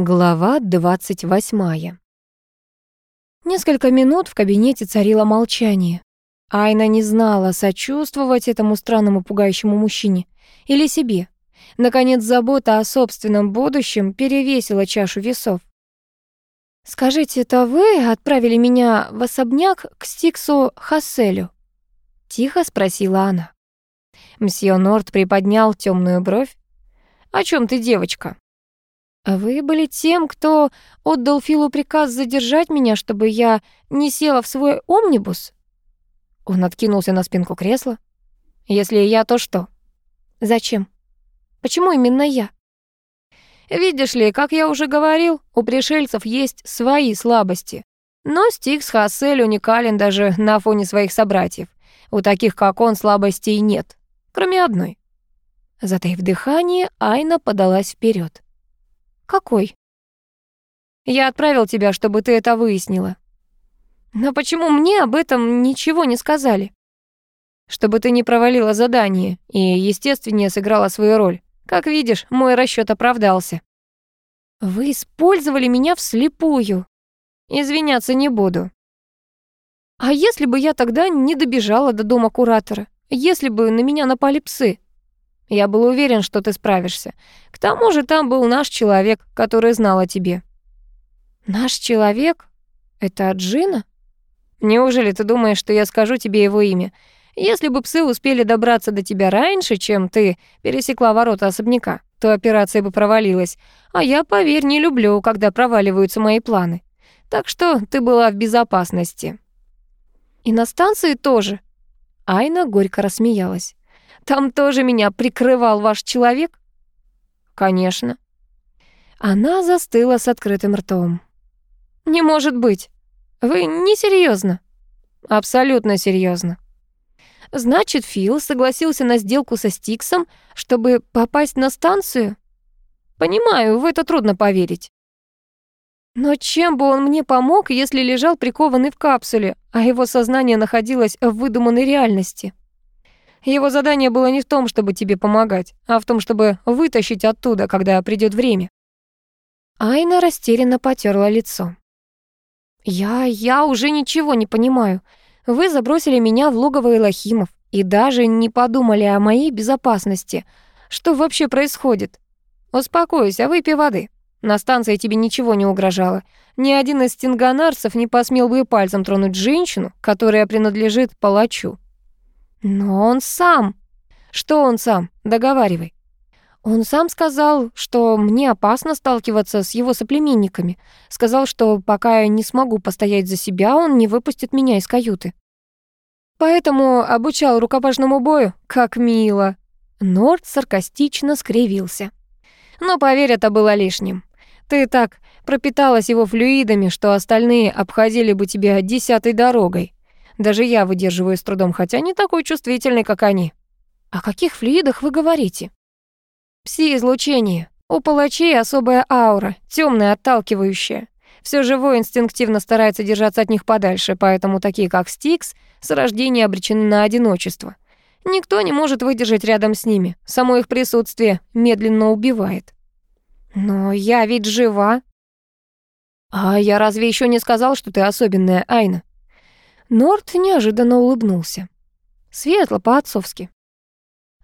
Глава 28. Несколько минут в кабинете царило молчание. Айна не знала, сочувствовать этому странному пугающему мужчине или себе. Наконец, забота о собственном будущем перевесила чашу весов. «Скажите, это вы отправили меня в особняк к Стиксу Хасселю?» — тихо спросила она. Мсье Норт приподнял темную бровь. «О чем ты, девочка?» А «Вы были тем, кто отдал Филу приказ задержать меня, чтобы я не села в свой омнибус?» Он откинулся на спинку кресла. «Если я, то что?» «Зачем? Почему именно я?» «Видишь ли, как я уже говорил, у пришельцев есть свои слабости. Но Стикс Хассель уникален даже на фоне своих собратьев. У таких, как он, слабостей нет, кроме одной». Затаив дыхание, Айна подалась вперед. «Какой?» «Я отправил тебя, чтобы ты это выяснила». «Но почему мне об этом ничего не сказали?» «Чтобы ты не провалила задание и, естественнее, сыграла свою роль. Как видишь, мой расчет оправдался». «Вы использовали меня вслепую». «Извиняться не буду». «А если бы я тогда не добежала до дома куратора? Если бы на меня напали псы?» Я был уверен, что ты справишься. К тому же там был наш человек, который знал о тебе». «Наш человек? Это Джина?» «Неужели ты думаешь, что я скажу тебе его имя? Если бы псы успели добраться до тебя раньше, чем ты пересекла ворота особняка, то операция бы провалилась. А я, поверь, не люблю, когда проваливаются мои планы. Так что ты была в безопасности». «И на станции тоже?» Айна горько рассмеялась. Там тоже меня прикрывал ваш человек?» «Конечно». Она застыла с открытым ртом. «Не может быть. Вы не серьезно. «Абсолютно серьезно. «Значит, Фил согласился на сделку со Стиксом, чтобы попасть на станцию?» «Понимаю, в это трудно поверить». Но чем бы он мне помог, если лежал прикованный в капсуле, а его сознание находилось в выдуманной реальности? Его задание было не в том, чтобы тебе помогать, а в том, чтобы вытащить оттуда, когда придет время. Айна растерянно потерла лицо. «Я... я уже ничего не понимаю. Вы забросили меня в логово Элохимов и даже не подумали о моей безопасности. Что вообще происходит? Успокойся, выпей воды. На станции тебе ничего не угрожало. Ни один из стинганарцев не посмел бы пальцем тронуть женщину, которая принадлежит палачу. Но он сам. Что он сам? Договаривай. Он сам сказал, что мне опасно сталкиваться с его соплеменниками. Сказал, что пока я не смогу постоять за себя, он не выпустит меня из каюты. Поэтому обучал рукопашному бою, как мило. Норд саркастично скривился. Но поверь, это было лишним. Ты так пропиталась его флюидами, что остальные обходили бы тебя десятой дорогой. Даже я выдерживаю с трудом, хотя не такой чувствительный, как они. О каких флюидах вы говорите? Пси-излучение. У палачей особая аура, темная, отталкивающая. Все живое инстинктивно старается держаться от них подальше, поэтому такие, как Стикс, с рождения обречены на одиночество. Никто не может выдержать рядом с ними. Само их присутствие медленно убивает. Но я ведь жива. А я разве еще не сказал, что ты особенная, Айна? Норт неожиданно улыбнулся. Светло, по-отцовски.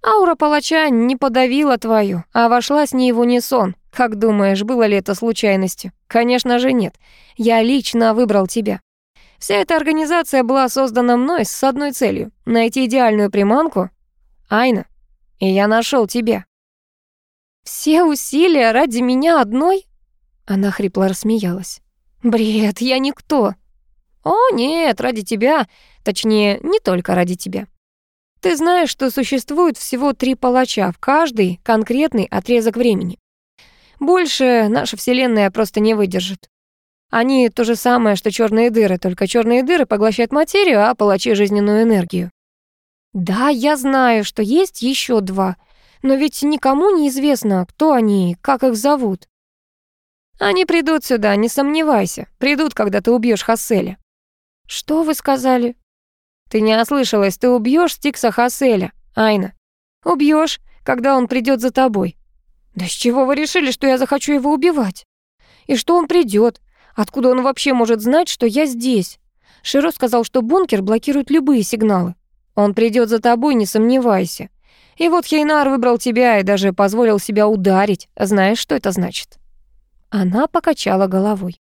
Аура палача не подавила твою, а вошла с ней в унисон. Как думаешь, было ли это случайностью? Конечно же нет. Я лично выбрал тебя. Вся эта организация была создана мной с одной целью — найти идеальную приманку. Айна. И я нашел тебя. Все усилия ради меня одной? Она хрипло рассмеялась. Бред, я никто. «О, нет, ради тебя. Точнее, не только ради тебя. Ты знаешь, что существует всего три палача в каждый конкретный отрезок времени. Больше наша Вселенная просто не выдержит. Они то же самое, что черные дыры, только черные дыры поглощают материю, а палачи — жизненную энергию. Да, я знаю, что есть еще два, но ведь никому не известно, кто они, как их зовут. Они придут сюда, не сомневайся. Придут, когда ты убьешь Хасселя. «Что вы сказали?» «Ты не ослышалась, ты убьешь Стикса Хаселя, Айна. Убьешь, когда он придет за тобой». «Да с чего вы решили, что я захочу его убивать?» И что он придет? Откуда он вообще может знать, что я здесь? Широ сказал, что бункер блокирует любые сигналы. Он придет за тобой, не сомневайся. И вот Хейнар выбрал тебя и даже позволил себя ударить. Знаешь, что это значит?» Она покачала головой.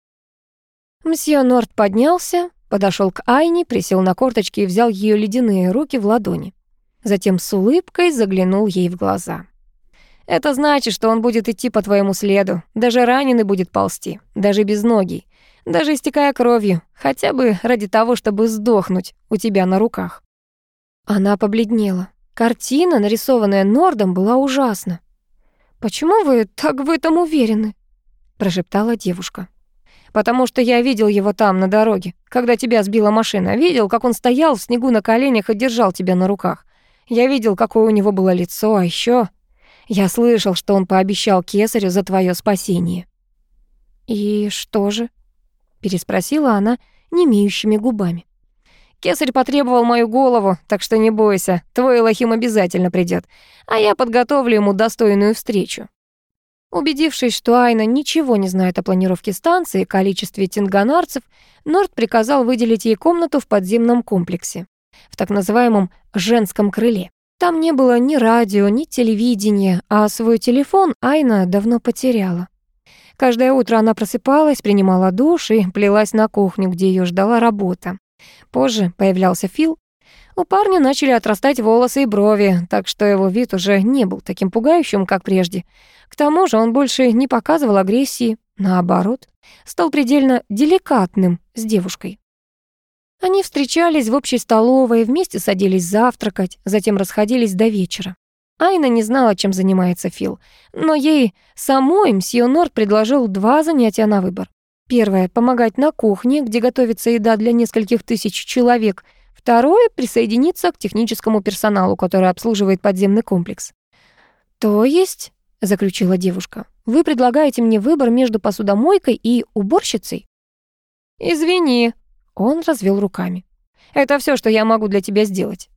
Мсье Норт поднялся, подошел к Айне, присел на корточки и взял ее ледяные руки в ладони. Затем с улыбкой заглянул ей в глаза. «Это значит, что он будет идти по твоему следу, даже раненый будет ползти, даже без ноги, даже истекая кровью, хотя бы ради того, чтобы сдохнуть у тебя на руках». Она побледнела. Картина, нарисованная Нордом, была ужасна. «Почему вы так в этом уверены?» — прошептала девушка. «Потому что я видел его там, на дороге, когда тебя сбила машина. Видел, как он стоял в снегу на коленях и держал тебя на руках. Я видел, какое у него было лицо, а еще я слышал, что он пообещал кесарю за твое спасение». «И что же?» — переспросила она немеющими губами. «Кесарь потребовал мою голову, так что не бойся, твой Элохим обязательно придет, а я подготовлю ему достойную встречу». Убедившись, что Айна ничего не знает о планировке станции и количестве тинганарцев, Норд приказал выделить ей комнату в подземном комплексе, в так называемом «женском крыле». Там не было ни радио, ни телевидения, а свой телефон Айна давно потеряла. Каждое утро она просыпалась, принимала душ и плелась на кухню, где ее ждала работа. Позже появлялся Фил. У парня начали отрастать волосы и брови, так что его вид уже не был таким пугающим, как прежде. К тому же он больше не показывал агрессии, наоборот, стал предельно деликатным с девушкой. Они встречались в общей столовой, вместе садились завтракать, затем расходились до вечера. Айна не знала, чем занимается Фил, но ей самой мсье Норд предложил два занятия на выбор. Первое — помогать на кухне, где готовится еда для нескольких тысяч человек. Второе — присоединиться к техническому персоналу, который обслуживает подземный комплекс. «То есть», — заключила девушка, «вы предлагаете мне выбор между посудомойкой и уборщицей?» «Извини», он развел руками. «Это все, что я могу для тебя сделать».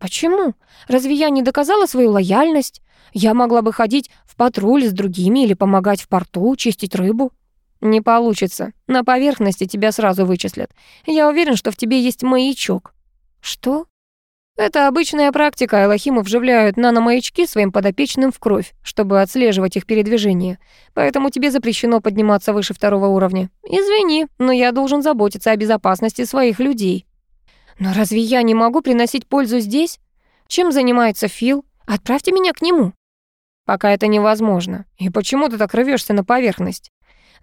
«Почему? Разве я не доказала свою лояльность? Я могла бы ходить в патруль с другими или помогать в порту, чистить рыбу». «Не получится. На поверхности тебя сразу вычислят. Я уверен, что в тебе есть маячок». «Что?» Это обычная практика. Элохимы вживляют наномаячки своим подопечным в кровь, чтобы отслеживать их передвижение. Поэтому тебе запрещено подниматься выше второго уровня. Извини, но я должен заботиться о безопасности своих людей. Но разве я не могу приносить пользу здесь? Чем занимается Фил? Отправьте меня к нему. Пока это невозможно. И почему ты так рвешься на поверхность?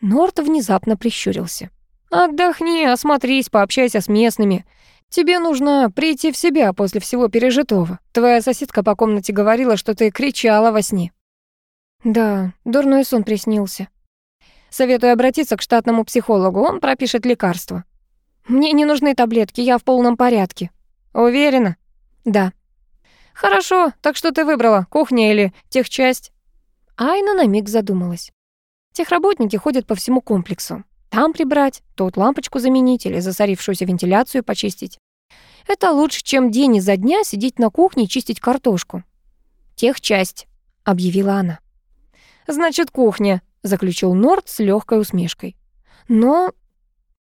Норт внезапно прищурился. Отдохни, осмотрись, пообщайся с местными. Тебе нужно прийти в себя после всего пережитого. Твоя соседка по комнате говорила, что ты кричала во сне». «Да, дурной сон приснился». «Советую обратиться к штатному психологу, он пропишет лекарства». «Мне не нужны таблетки, я в полном порядке». «Уверена?» «Да». «Хорошо, так что ты выбрала, кухня или техчасть?» Айна на миг задумалась. Техработники ходят по всему комплексу. Там прибрать, тут лампочку заменить или засорившуюся вентиляцию почистить. Это лучше, чем день изо дня сидеть на кухне и чистить картошку. «Техчасть», — объявила она. «Значит, кухня», — заключил Норд с легкой усмешкой. Но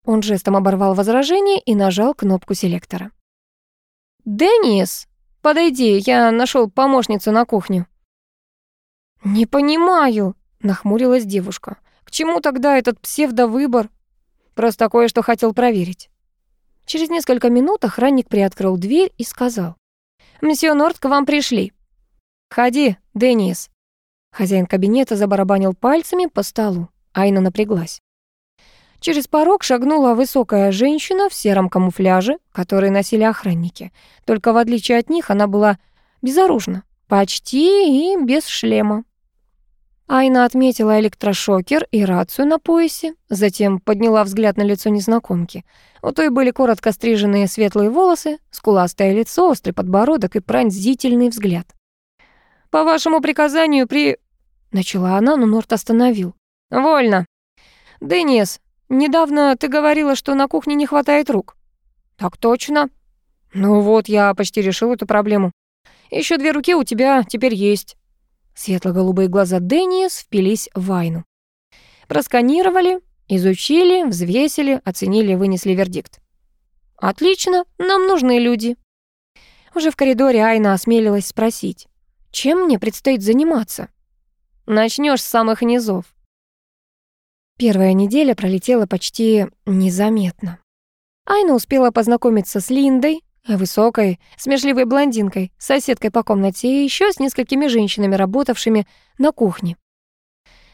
он жестом оборвал возражение и нажал кнопку селектора. «Деннис, подойди, я нашел помощницу на кухню». «Не понимаю», — нахмурилась девушка. К чему тогда этот псевдовыбор? Просто кое-что хотел проверить. Через несколько минут охранник приоткрыл дверь и сказал. «Мсье Норд, к вам пришли». «Ходи, Денис». Хозяин кабинета забарабанил пальцами по столу. Айна напряглась. Через порог шагнула высокая женщина в сером камуфляже, который носили охранники. Только в отличие от них она была безоружна, почти и без шлема. Айна отметила электрошокер и рацию на поясе, затем подняла взгляд на лицо незнакомки. У той были коротко стриженные светлые волосы, скуластое лицо, острый подбородок и пронзительный взгляд. «По вашему приказанию при...» Начала она, но Норт остановил. «Вольно. Денис, недавно ты говорила, что на кухне не хватает рук». «Так точно». «Ну вот, я почти решил эту проблему. Еще две руки у тебя теперь есть». Светло-голубые глаза Дэниес впились в Вайну. Просканировали, изучили, взвесили, оценили, вынесли вердикт. «Отлично, нам нужны люди». Уже в коридоре Айна осмелилась спросить, чем мне предстоит заниматься? Начнешь с самых низов. Первая неделя пролетела почти незаметно. Айна успела познакомиться с Линдой, высокой, смешливой блондинкой, соседкой по комнате и еще с несколькими женщинами, работавшими на кухне.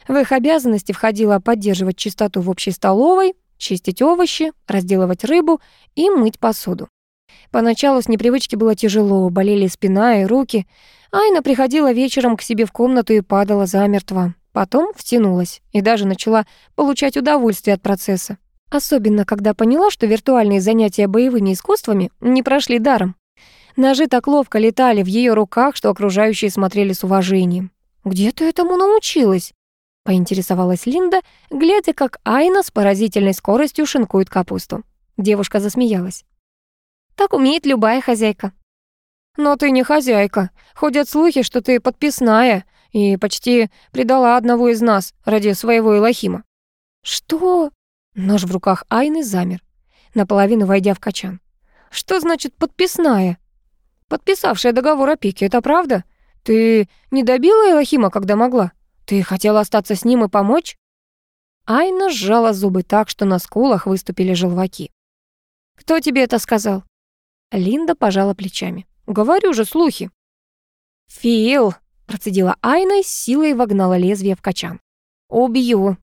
В их обязанности входило поддерживать чистоту в общей столовой, чистить овощи, разделывать рыбу и мыть посуду. Поначалу с непривычки было тяжело, болели спина и руки. Айна приходила вечером к себе в комнату и падала замертво. Потом втянулась и даже начала получать удовольствие от процесса. Особенно, когда поняла, что виртуальные занятия боевыми искусствами не прошли даром. Ножи так ловко летали в ее руках, что окружающие смотрели с уважением. «Где ты этому научилась?» — поинтересовалась Линда, глядя, как Айна с поразительной скоростью шинкует капусту. Девушка засмеялась. «Так умеет любая хозяйка». «Но ты не хозяйка. Ходят слухи, что ты подписная и почти предала одного из нас ради своего Илохима». «Что?» Нож в руках Айны замер, наполовину войдя в качан. «Что значит подписная?» «Подписавшая договор опеки, это правда? Ты не добила Элохима, когда могла? Ты хотела остаться с ним и помочь?» Айна сжала зубы так, что на скулах выступили желваки. «Кто тебе это сказал?» Линда пожала плечами. «Говорю же, слухи». «Фил!» — процедила Айна и силой вогнала лезвие в качан. «Убью!»